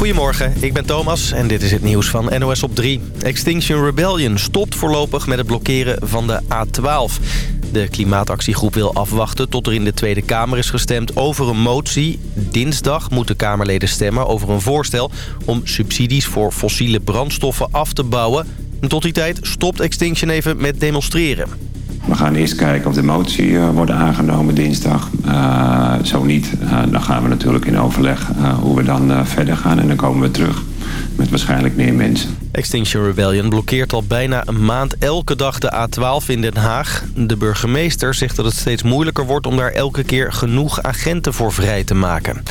Goedemorgen, ik ben Thomas en dit is het nieuws van NOS op 3. Extinction Rebellion stopt voorlopig met het blokkeren van de A12. De klimaatactiegroep wil afwachten tot er in de Tweede Kamer is gestemd over een motie. Dinsdag moeten Kamerleden stemmen over een voorstel om subsidies voor fossiele brandstoffen af te bouwen. En tot die tijd stopt Extinction even met demonstreren. We gaan eerst kijken of de motie uh, wordt aangenomen dinsdag. Uh, zo niet, uh, dan gaan we natuurlijk in overleg hoe we dan verder gaan. En dan komen we terug met waarschijnlijk meer mensen. Extinction Rebellion blokkeert al bijna een maand elke dag de A12 in Den Haag. De burgemeester zegt dat het steeds moeilijker wordt om daar elke keer genoeg agenten voor vrij te maken.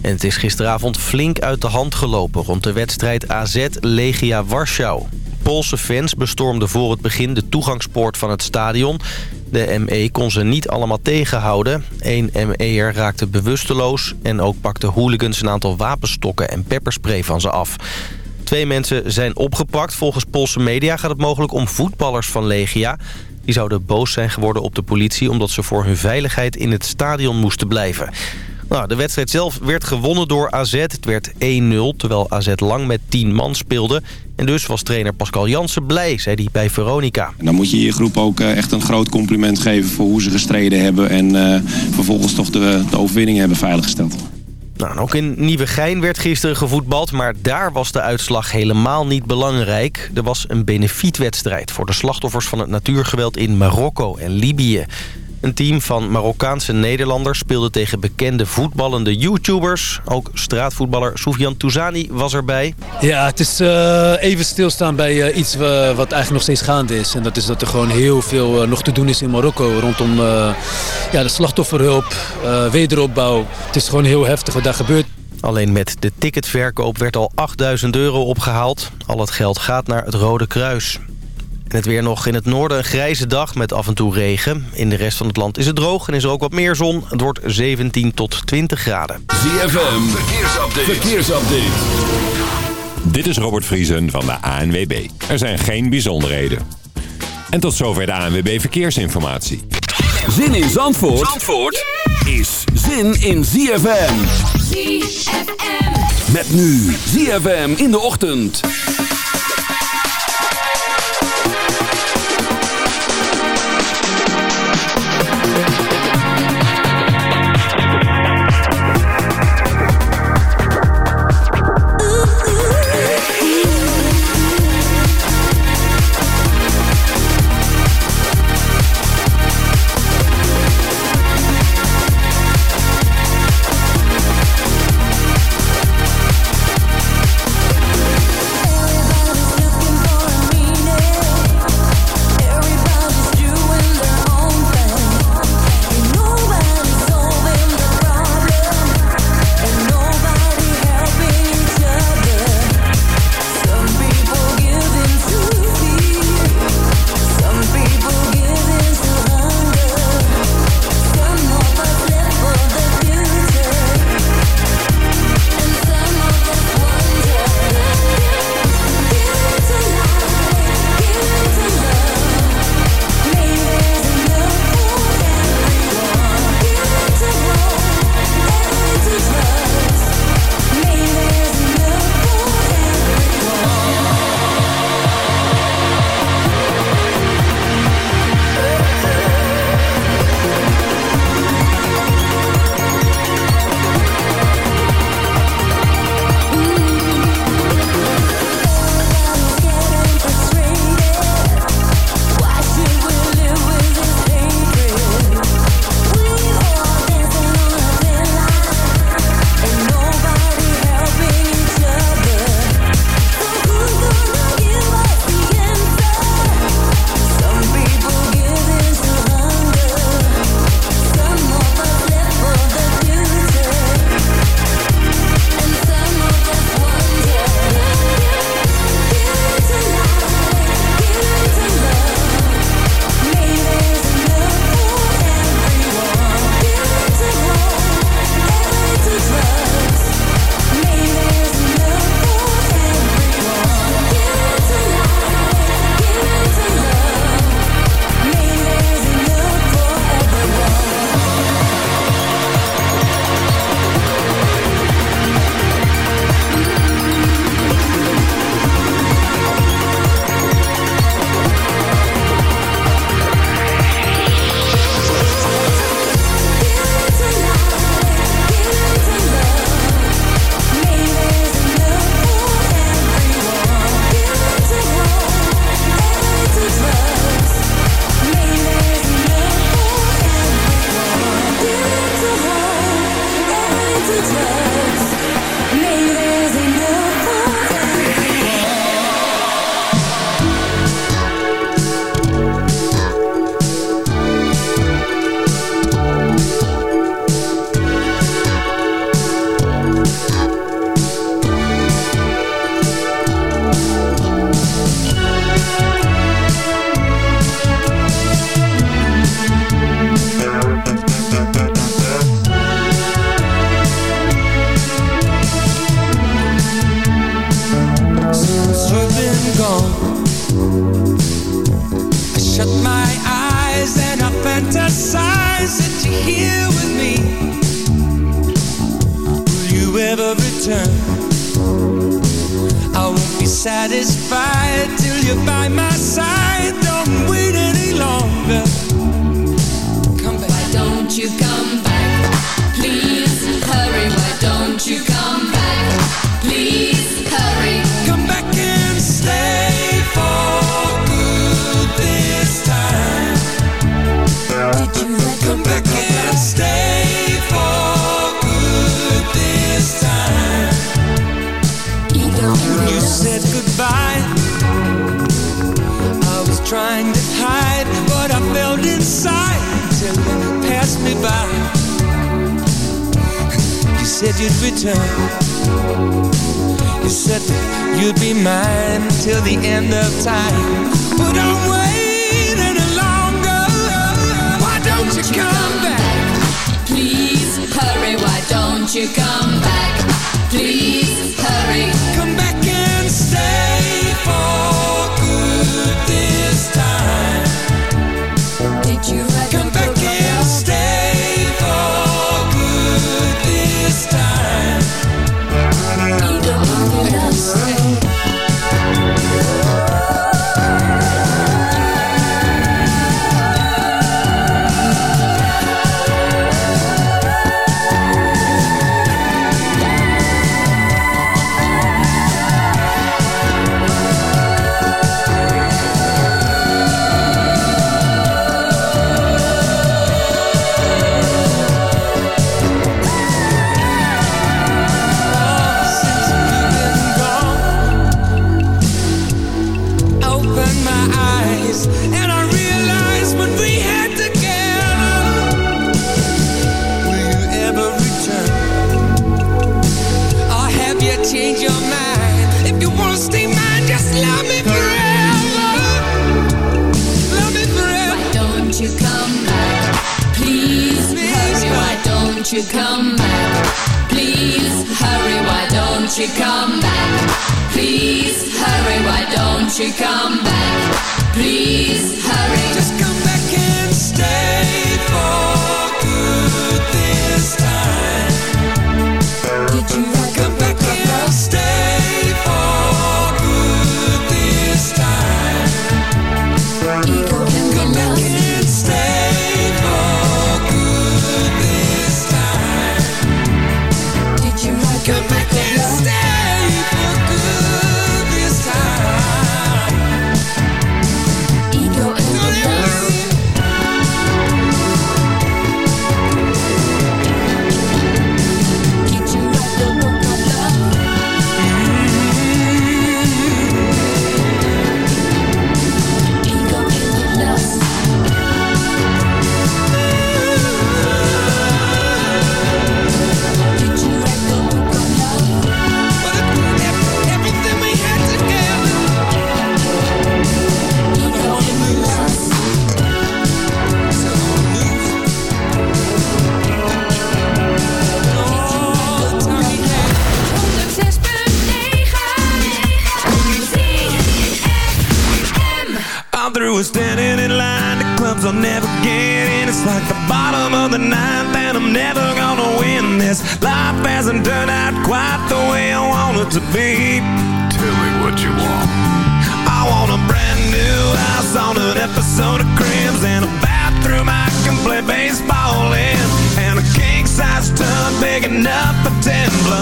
En het is gisteravond flink uit de hand gelopen rond de wedstrijd AZ-Legia Warschau. Poolse fans bestormden voor het begin de toegangspoort van het stadion. De ME kon ze niet allemaal tegenhouden. Eén ME'er raakte bewusteloos en ook pakte hooligans een aantal wapenstokken en pepperspray van ze af. Twee mensen zijn opgepakt. Volgens Poolse media gaat het mogelijk om voetballers van Legia. Die zouden boos zijn geworden op de politie... omdat ze voor hun veiligheid in het stadion moesten blijven. Nou, de wedstrijd zelf werd gewonnen door AZ. Het werd 1-0, terwijl AZ lang met 10 man speelde. En dus was trainer Pascal Jansen blij, zei hij bij Veronica. Dan moet je je groep ook eh, echt een groot compliment geven... voor hoe ze gestreden hebben... en uh, vervolgens toch de, de overwinning hebben veiliggesteld. Nou, ook in Nieuwegein werd gisteren gevoetbald, maar daar was de uitslag helemaal niet belangrijk. Er was een benefietwedstrijd voor de slachtoffers van het natuurgeweld in Marokko en Libië. Een team van Marokkaanse Nederlanders speelde tegen bekende voetballende YouTubers. Ook straatvoetballer Soufiane Touzani was erbij. Ja, het is uh, even stilstaan bij uh, iets wat eigenlijk nog steeds gaande is. En dat is dat er gewoon heel veel nog te doen is in Marokko rondom ja, de slachtofferhulp, wederopbouw. Het is gewoon heel heftig wat daar gebeurt. Alleen met de ticketverkoop werd al 8000 euro opgehaald. Al het geld gaat naar het Rode Kruis. En het weer nog in het noorden een grijze dag met af en toe regen. In de rest van het land is het droog en is er ook wat meer zon. Het wordt 17 tot 20 graden. ZFM, verkeersupdate. verkeersupdate. Dit is Robert Vriesen van de ANWB. Er zijn geen bijzonderheden. En tot zover de ANWB Verkeersinformatie. Zin in Zandvoort, Zandvoort is zin in ZFM. ZFM. Met nu ZFM in de ochtend.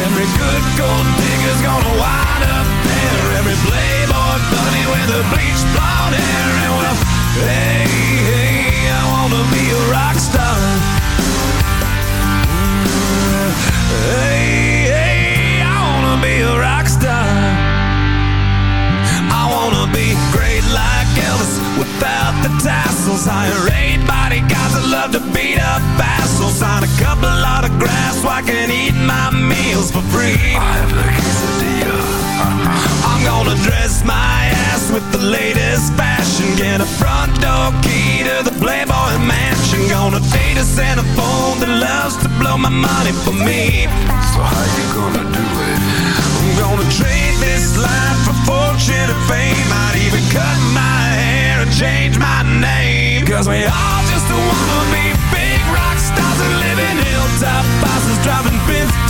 Every good gold digger's gonna wind up there. Every playboy bunny with the bleach blonde hair And well, hey tassels. Hire eight bodyguards that love to beat up assholes. Sign a couple autographs so I can eat my meals for free. I have the quesadilla. I'm gonna dress my ass with the latest fashion. Get a front door key to the Playboy Mansion. Gonna date a Santa phone that loves to blow my money for me. So how you gonna do it? Gonna trade this life for fortune and fame. I'd even cut my hair and change my name. Cause we all just wanna be big rock stars and live in hilltop houses driving 15 cars.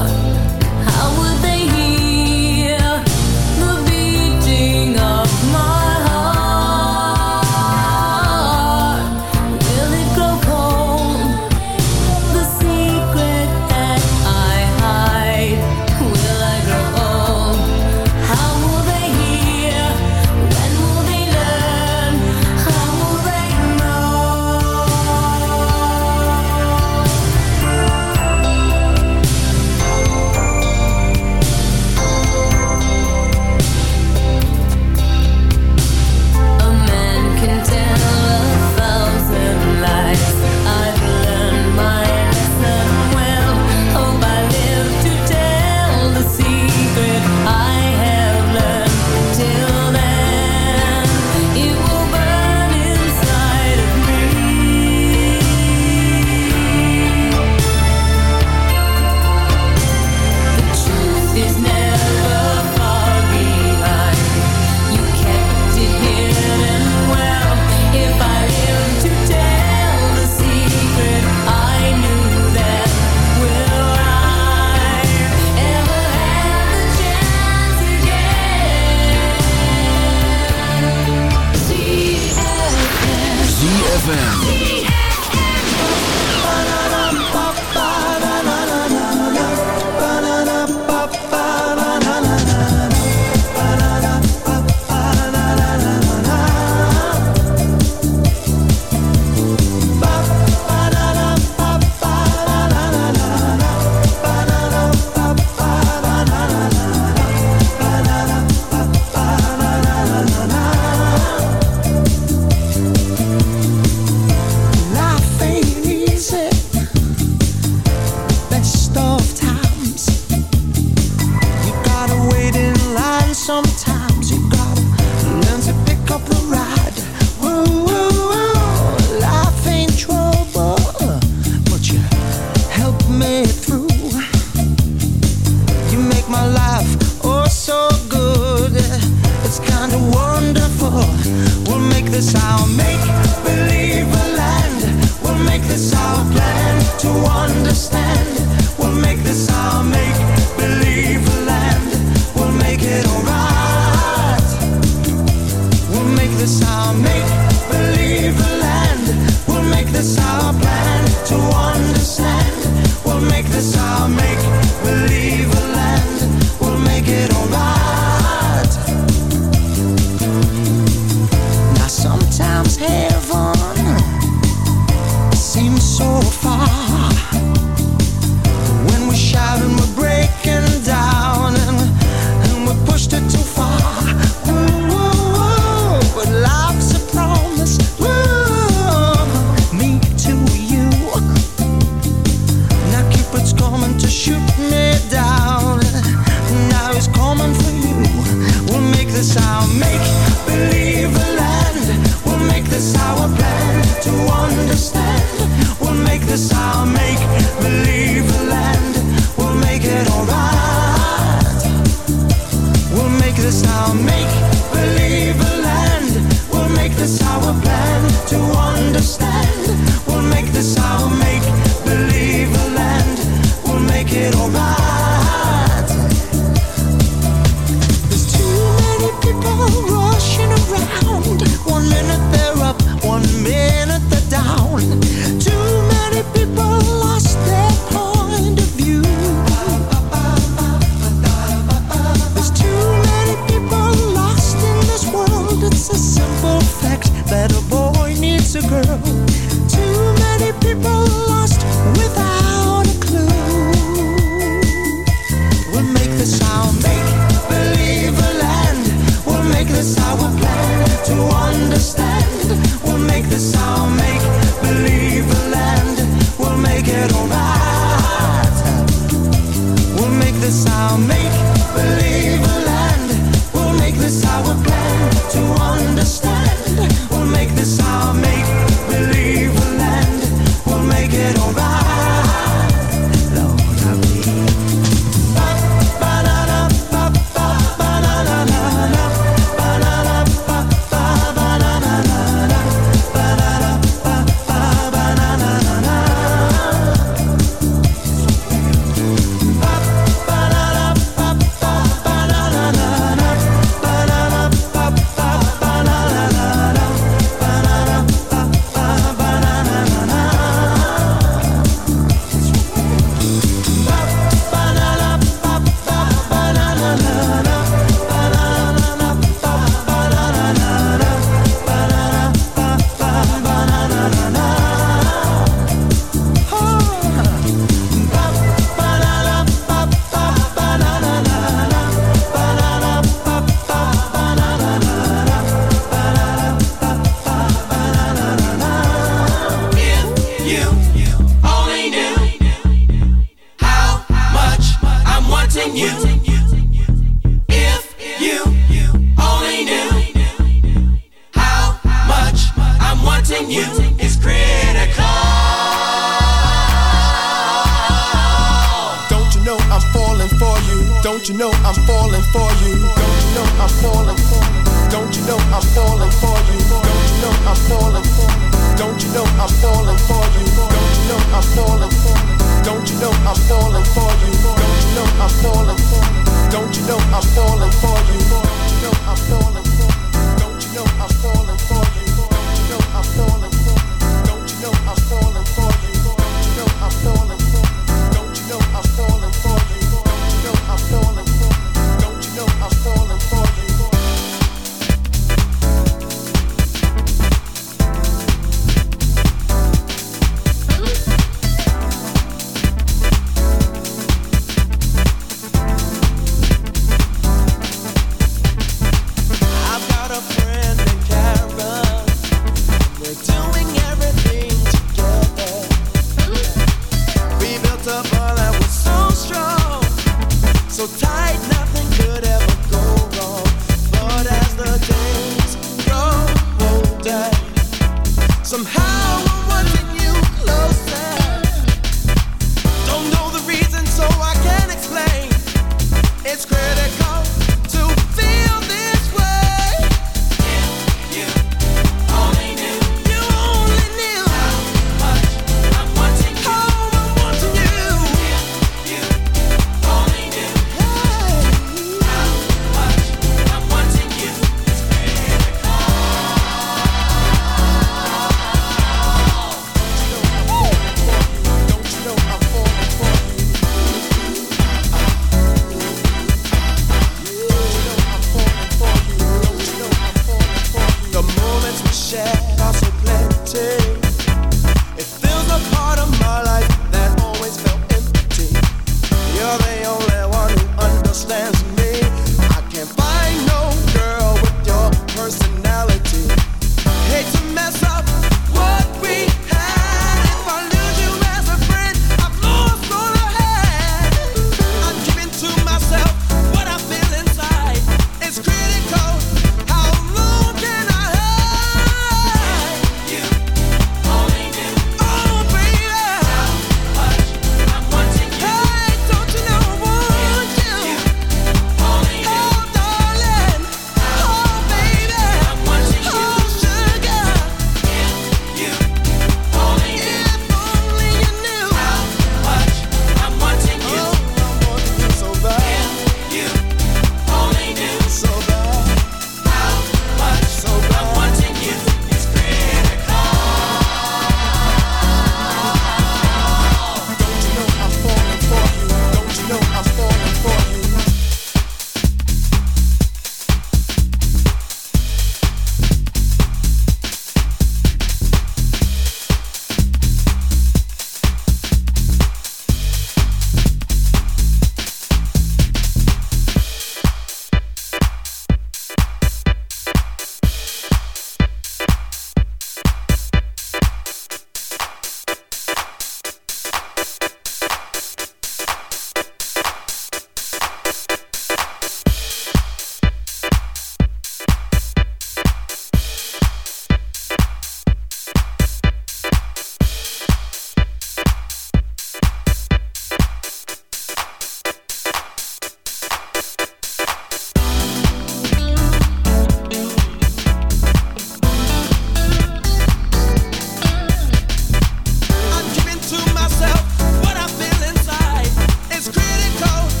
out.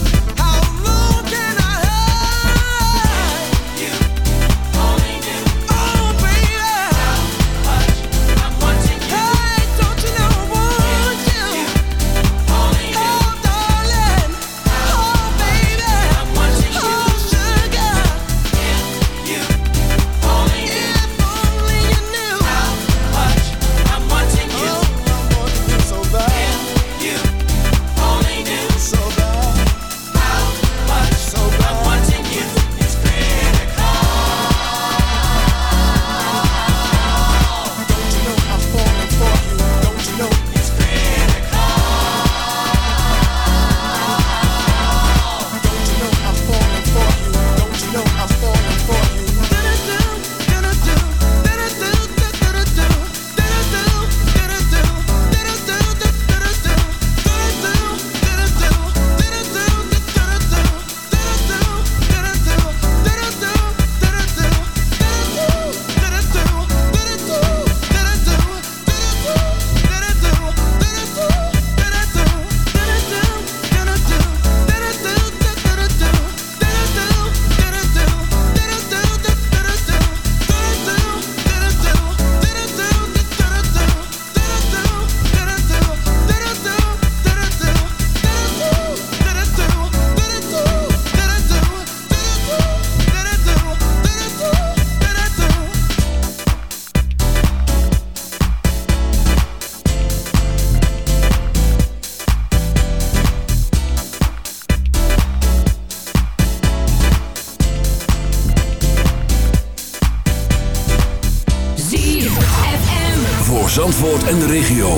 Voor Zandvoort en de regio.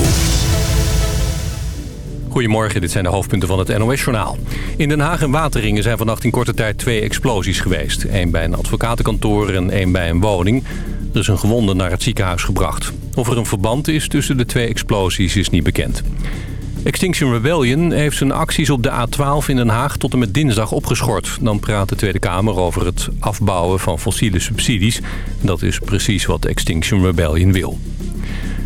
Goedemorgen, dit zijn de hoofdpunten van het NOS-journaal. In Den Haag en Wateringen zijn vannacht in korte tijd twee explosies geweest. Eén bij een advocatenkantoor en één bij een woning. Er is een gewonde naar het ziekenhuis gebracht. Of er een verband is tussen de twee explosies is niet bekend. Extinction Rebellion heeft zijn acties op de A12 in Den Haag tot en met dinsdag opgeschort. Dan praat de Tweede Kamer over het afbouwen van fossiele subsidies. Dat is precies wat Extinction Rebellion wil.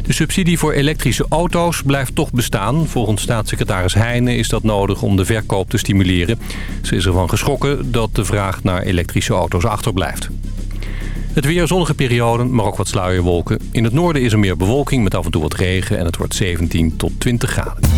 De subsidie voor elektrische auto's blijft toch bestaan. Volgens staatssecretaris Heijnen is dat nodig om de verkoop te stimuleren. Ze is ervan geschrokken dat de vraag naar elektrische auto's achterblijft. Het weer zonnige perioden, maar ook wat sluierwolken. In het noorden is er meer bewolking met af en toe wat regen en het wordt 17 tot 20 graden.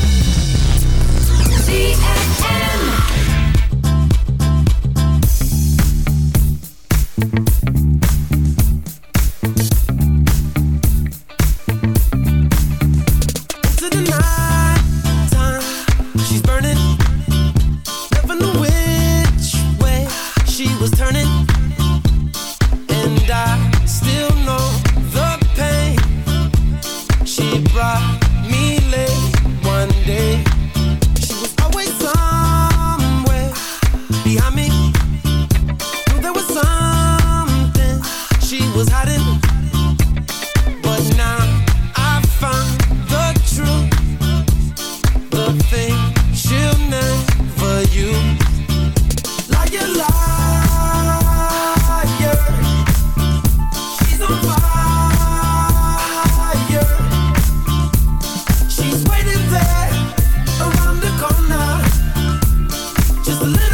Just a little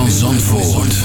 van Zandvoort.